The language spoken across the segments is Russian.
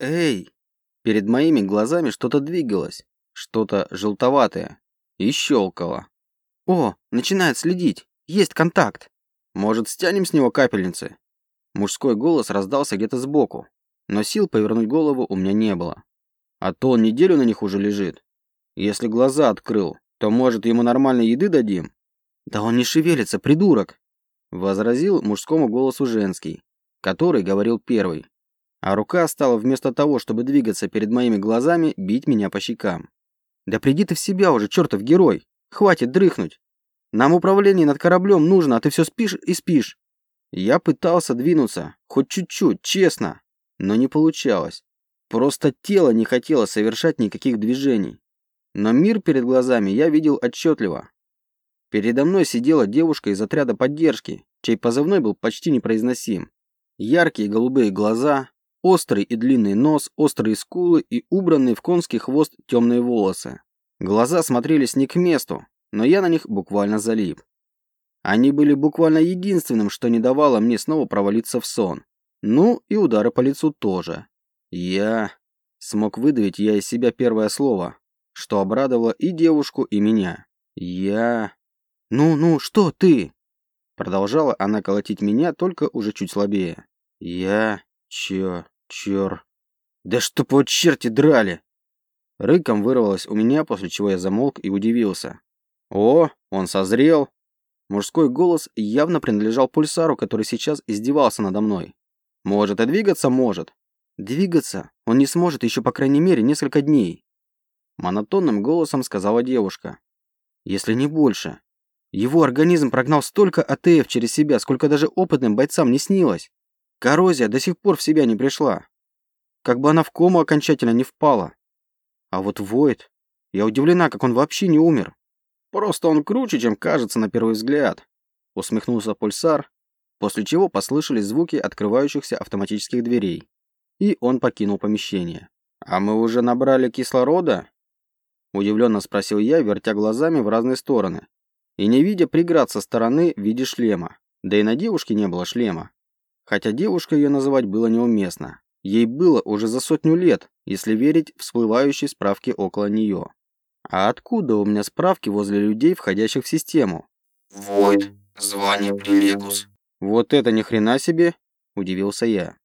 Эй! Перед моими глазами что-то двигалось, что-то желтоватое, и щелкало. О, начинает следить, есть контакт. Может, стянем с него капельницы? Мужской голос раздался где-то сбоку, но сил повернуть голову у меня не было. А то он неделю на них уже лежит. Если глаза открыл, то, может, ему нормальной еды дадим? Да он не шевелится, придурок! Возразил мужскому голосу женский, который говорил первый. А рука стала вместо того, чтобы двигаться перед моими глазами, бить меня по щекам. Да приди ты в себя уже, чертов герой! Хватит дрыхнуть! Нам управление над кораблем нужно, а ты все спишь и спишь. Я пытался двинуться, хоть чуть-чуть, честно, но не получалось. Просто тело не хотело совершать никаких движений. Но мир перед глазами я видел отчетливо. Передо мной сидела девушка из отряда поддержки, чей позывной был почти непроизносим. Яркие голубые глаза, острый и длинный нос, острые скулы и убранные в конский хвост темные волосы. Глаза смотрелись не к месту, но я на них буквально залип. Они были буквально единственным, что не давало мне снова провалиться в сон. Ну и удары по лицу тоже. Я... Смог выдавить я из себя первое слово, что обрадовало и девушку, и меня. Я... «Ну-ну, что ты?» Продолжала она колотить меня, только уже чуть слабее. «Я... чё... чёр... Да чтоб вот черти драли!» Рыком вырвалось у меня, после чего я замолк и удивился. «О, он созрел!» Мужской голос явно принадлежал пульсару, который сейчас издевался надо мной. «Может, и двигаться может?» «Двигаться он не сможет еще, по крайней мере, несколько дней», монотонным голосом сказала девушка. «Если не больше. Его организм прогнал столько АТФ через себя, сколько даже опытным бойцам не снилось. Коррозия до сих пор в себя не пришла. Как бы она в кому окончательно не впала. А вот Войд... Я удивлена, как он вообще не умер. Просто он круче, чем кажется на первый взгляд. Усмехнулся пульсар, после чего послышались звуки открывающихся автоматических дверей. И он покинул помещение. «А мы уже набрали кислорода?» Удивленно спросил я, вертя глазами в разные стороны. И не видя преград со стороны в виде шлема. Да и на девушке не было шлема. Хотя девушка ее называть было неуместно. Ей было уже за сотню лет, если верить всплывающей справке около нее. А откуда у меня справки возле людей, входящих в систему? Войд. Звание Прилегус. Вот это ни хрена себе, удивился я.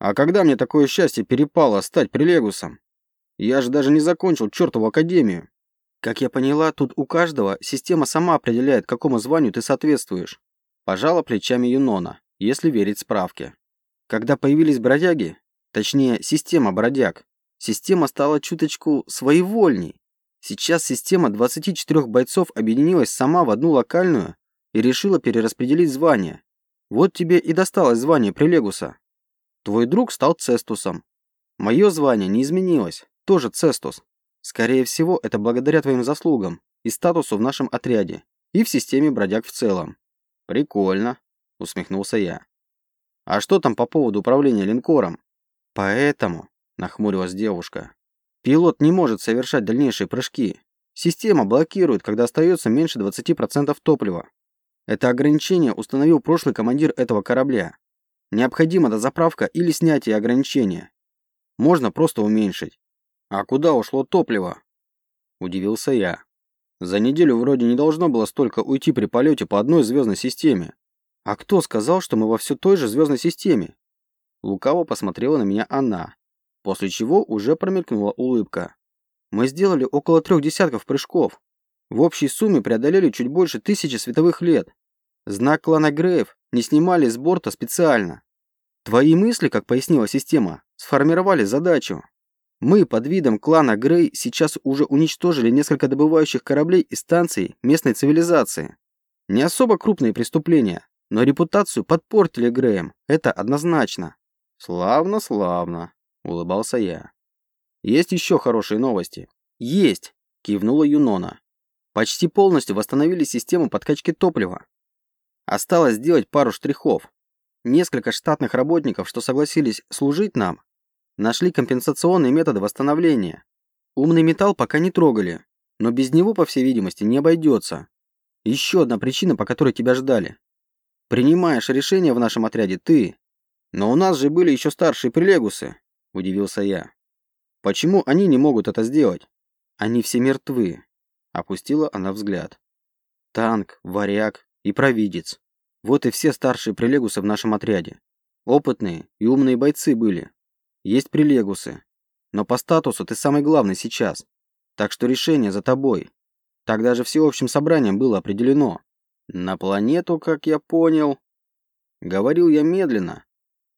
А когда мне такое счастье перепало стать Прилегусом? Я же даже не закончил чертову академию. Как я поняла, тут у каждого система сама определяет, какому званию ты соответствуешь. Пожала плечами Юнона, если верить справке. Когда появились бродяги, точнее, система бродяг, система стала чуточку своевольней. Сейчас система 24 бойцов объединилась сама в одну локальную и решила перераспределить звания. Вот тебе и досталось звание Прилегуса. Твой друг стал Цестусом. Мое звание не изменилось, тоже Цестус. Скорее всего, это благодаря твоим заслугам и статусу в нашем отряде и в системе бродяг в целом. Прикольно, усмехнулся я. А что там по поводу управления линкором? Поэтому, нахмурилась девушка, Пилот не может совершать дальнейшие прыжки. Система блокирует, когда остается меньше 20% топлива. Это ограничение установил прошлый командир этого корабля. Необходима дозаправка или снятие ограничения. Можно просто уменьшить. А куда ушло топливо? Удивился я. За неделю вроде не должно было столько уйти при полете по одной звездной системе. А кто сказал, что мы во все той же звездной системе? Лукаво посмотрела на меня она, после чего уже промелькнула улыбка. Мы сделали около трех десятков прыжков. В общей сумме преодолели чуть больше тысячи световых лет. Знак клана Грейв не снимали с борта специально. Твои мысли, как пояснила система, сформировали задачу. Мы под видом клана Грей сейчас уже уничтожили несколько добывающих кораблей и станций местной цивилизации. Не особо крупные преступления, но репутацию подпортили Греем, это однозначно. Славно, славно улыбался я. Есть еще хорошие новости. Есть, кивнула Юнона. Почти полностью восстановили систему подкачки топлива. Осталось сделать пару штрихов. Несколько штатных работников, что согласились служить нам, нашли компенсационные методы восстановления. Умный металл пока не трогали, но без него, по всей видимости, не обойдется. Еще одна причина, по которой тебя ждали. Принимаешь решение в нашем отряде ты. Но у нас же были еще старшие прилегусы. удивился я. Почему они не могут это сделать? Они все мертвы. Опустила она взгляд. Танк, варяг и провидец. Вот и все старшие прилегусы в нашем отряде. Опытные и умные бойцы были. Есть прилегусы. Но по статусу ты самый главный сейчас. Так что решение за тобой. Так даже всеобщим собранием было определено. На планету, как я понял. Говорил я медленно,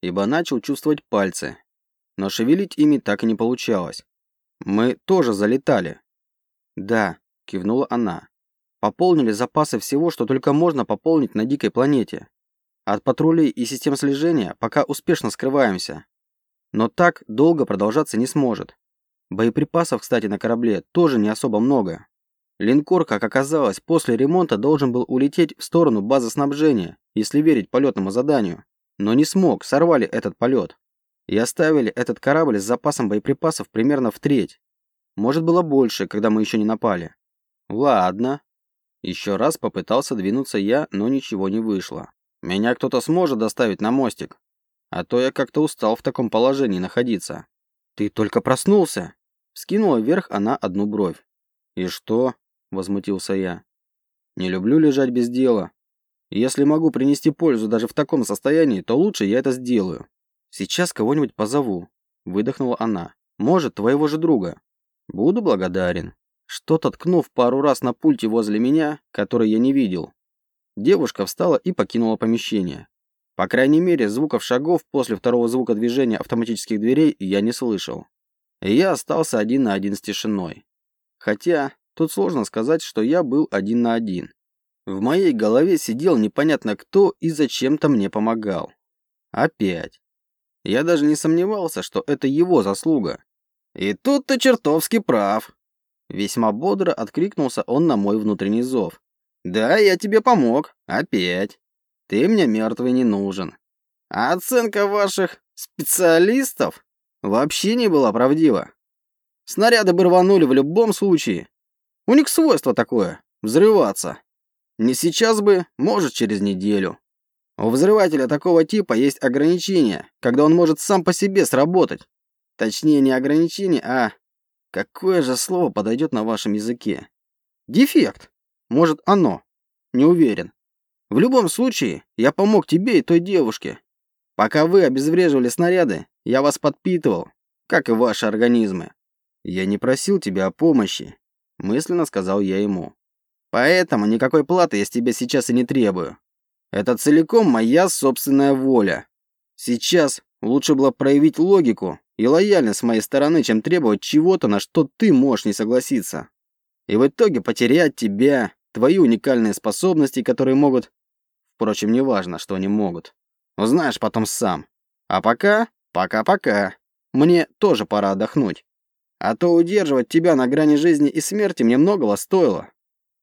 ибо начал чувствовать пальцы. Но шевелить ими так и не получалось. Мы тоже залетали. Да, кивнула она. Пополнили запасы всего, что только можно пополнить на дикой планете. От патрулей и систем слежения пока успешно скрываемся. Но так долго продолжаться не сможет. Боеприпасов, кстати, на корабле тоже не особо много. Линкор, как оказалось, после ремонта должен был улететь в сторону базы снабжения, если верить полетному заданию. Но не смог, сорвали этот полет. И оставили этот корабль с запасом боеприпасов примерно в треть. Может, было больше, когда мы еще не напали. Ладно. Еще раз попытался двинуться я, но ничего не вышло. Меня кто-то сможет доставить на мостик? А то я как-то устал в таком положении находиться. Ты только проснулся? Скинула вверх она одну бровь. И что? Возмутился я. Не люблю лежать без дела. Если могу принести пользу даже в таком состоянии, то лучше я это сделаю. Сейчас кого-нибудь позову. Выдохнула она. Может, твоего же друга. Буду благодарен. Что-то ткнув пару раз на пульте возле меня, который я не видел. Девушка встала и покинула помещение. По крайней мере, звуков шагов после второго звука движения автоматических дверей я не слышал. И я остался один на один с тишиной. Хотя, тут сложно сказать, что я был один на один. В моей голове сидел непонятно кто и зачем-то мне помогал. Опять. Я даже не сомневался, что это его заслуга. И тут ты чертовски прав. Весьма бодро откликнулся он на мой внутренний зов. Да, я тебе помог. Опять. Ты мне мертвый не нужен. А оценка ваших специалистов вообще не была правдива. Снаряды бы рванули в любом случае. У них свойство такое — взрываться. Не сейчас бы, может, через неделю. У взрывателя такого типа есть ограничения, когда он может сам по себе сработать. Точнее, не ограничение, а... Какое же слово подойдет на вашем языке? Дефект. Может, оно. Не уверен. В любом случае, я помог тебе и той девушке. Пока вы обезвреживали снаряды, я вас подпитывал, как и ваши организмы. Я не просил тебя о помощи, мысленно сказал я ему. Поэтому никакой платы я с тебя сейчас и не требую. Это целиком моя собственная воля. Сейчас лучше было проявить логику и лояльность с моей стороны, чем требовать чего-то, на что ты можешь не согласиться. И в итоге потерять тебя, твои уникальные способности, которые могут Впрочем, не важно, что они могут. Узнаешь потом сам. А пока, пока-пока. Мне тоже пора отдохнуть. А то удерживать тебя на грани жизни и смерти мне многого стоило.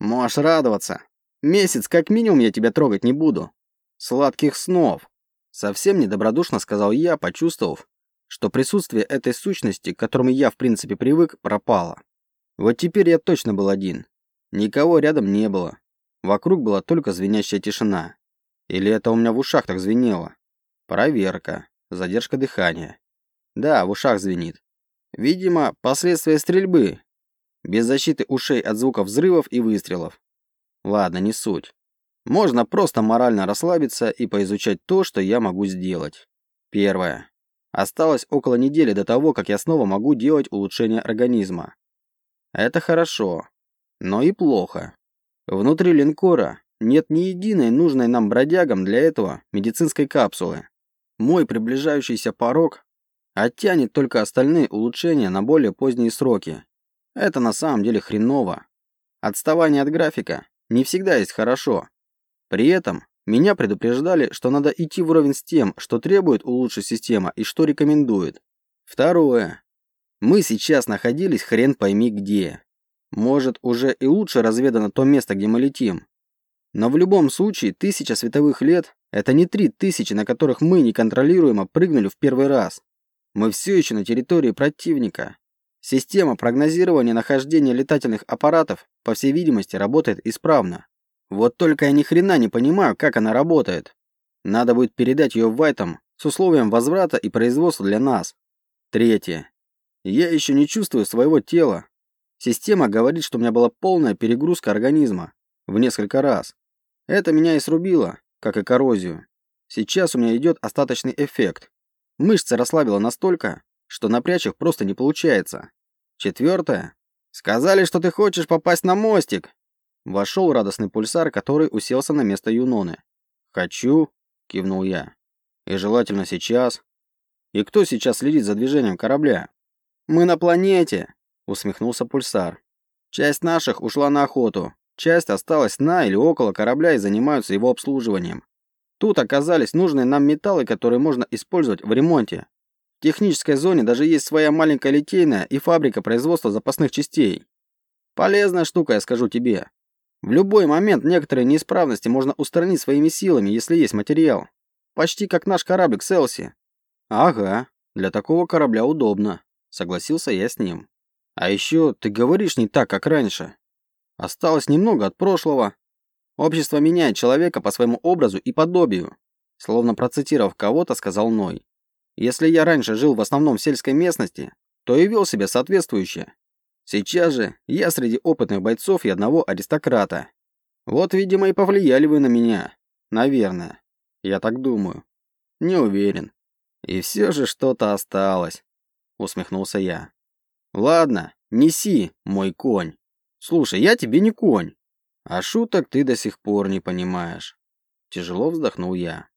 Можешь радоваться. Месяц как минимум я тебя трогать не буду. Сладких снов. Совсем недобродушно сказал я, почувствовав, что присутствие этой сущности, к которому я в принципе привык, пропало. Вот теперь я точно был один. Никого рядом не было. Вокруг была только звенящая тишина. Или это у меня в ушах так звенело? Проверка. Задержка дыхания. Да, в ушах звенит. Видимо, последствия стрельбы. Без защиты ушей от звуков взрывов и выстрелов. Ладно, не суть. Можно просто морально расслабиться и поизучать то, что я могу сделать. Первое. Осталось около недели до того, как я снова могу делать улучшение организма. Это хорошо, но и плохо. Внутри линкора нет ни единой нужной нам бродягам для этого медицинской капсулы. Мой приближающийся порог оттянет только остальные улучшения на более поздние сроки. Это на самом деле хреново. Отставание от графика не всегда есть хорошо. При этом меня предупреждали, что надо идти вровень с тем, что требует улучшить система и что рекомендует. Второе. Мы сейчас находились хрен пойми где. Может, уже и лучше разведано то место, где мы летим. Но в любом случае, тысяча световых лет – это не три тысячи, на которых мы неконтролируемо прыгнули в первый раз. Мы все еще на территории противника. Система прогнозирования нахождения летательных аппаратов, по всей видимости, работает исправно. Вот только я ни хрена не понимаю, как она работает. Надо будет передать ее Вайтам с условием возврата и производства для нас. Третье. Я еще не чувствую своего тела. Система говорит, что у меня была полная перегрузка организма в несколько раз. Это меня и срубило, как и коррозию. Сейчас у меня идет остаточный эффект. Мышцы расслабило настолько, что напрячь их просто не получается. Четвертое. Сказали, что ты хочешь попасть на мостик. Вошел радостный пульсар, который уселся на место Юноны. «Хочу», — кивнул я. «И желательно сейчас». «И кто сейчас следит за движением корабля?» «Мы на планете», — усмехнулся пульсар. «Часть наших ушла на охоту, часть осталась на или около корабля и занимаются его обслуживанием. Тут оказались нужные нам металлы, которые можно использовать в ремонте. В технической зоне даже есть своя маленькая литейная и фабрика производства запасных частей. Полезная штука, я скажу тебе. В любой момент некоторые неисправности можно устранить своими силами, если есть материал. Почти как наш кораблик Селси. Ага, для такого корабля удобно. Согласился я с ним. А еще ты говоришь не так, как раньше. Осталось немного от прошлого. Общество меняет человека по своему образу и подобию. Словно процитировав кого-то, сказал Ной. Если я раньше жил в основном в сельской местности, то и вел себя соответствующе. Сейчас же я среди опытных бойцов и одного аристократа. Вот, видимо, и повлияли вы на меня. Наверное. Я так думаю. Не уверен. И все же что-то осталось. Усмехнулся я. Ладно, неси, мой конь. Слушай, я тебе не конь. А шуток ты до сих пор не понимаешь. Тяжело вздохнул я.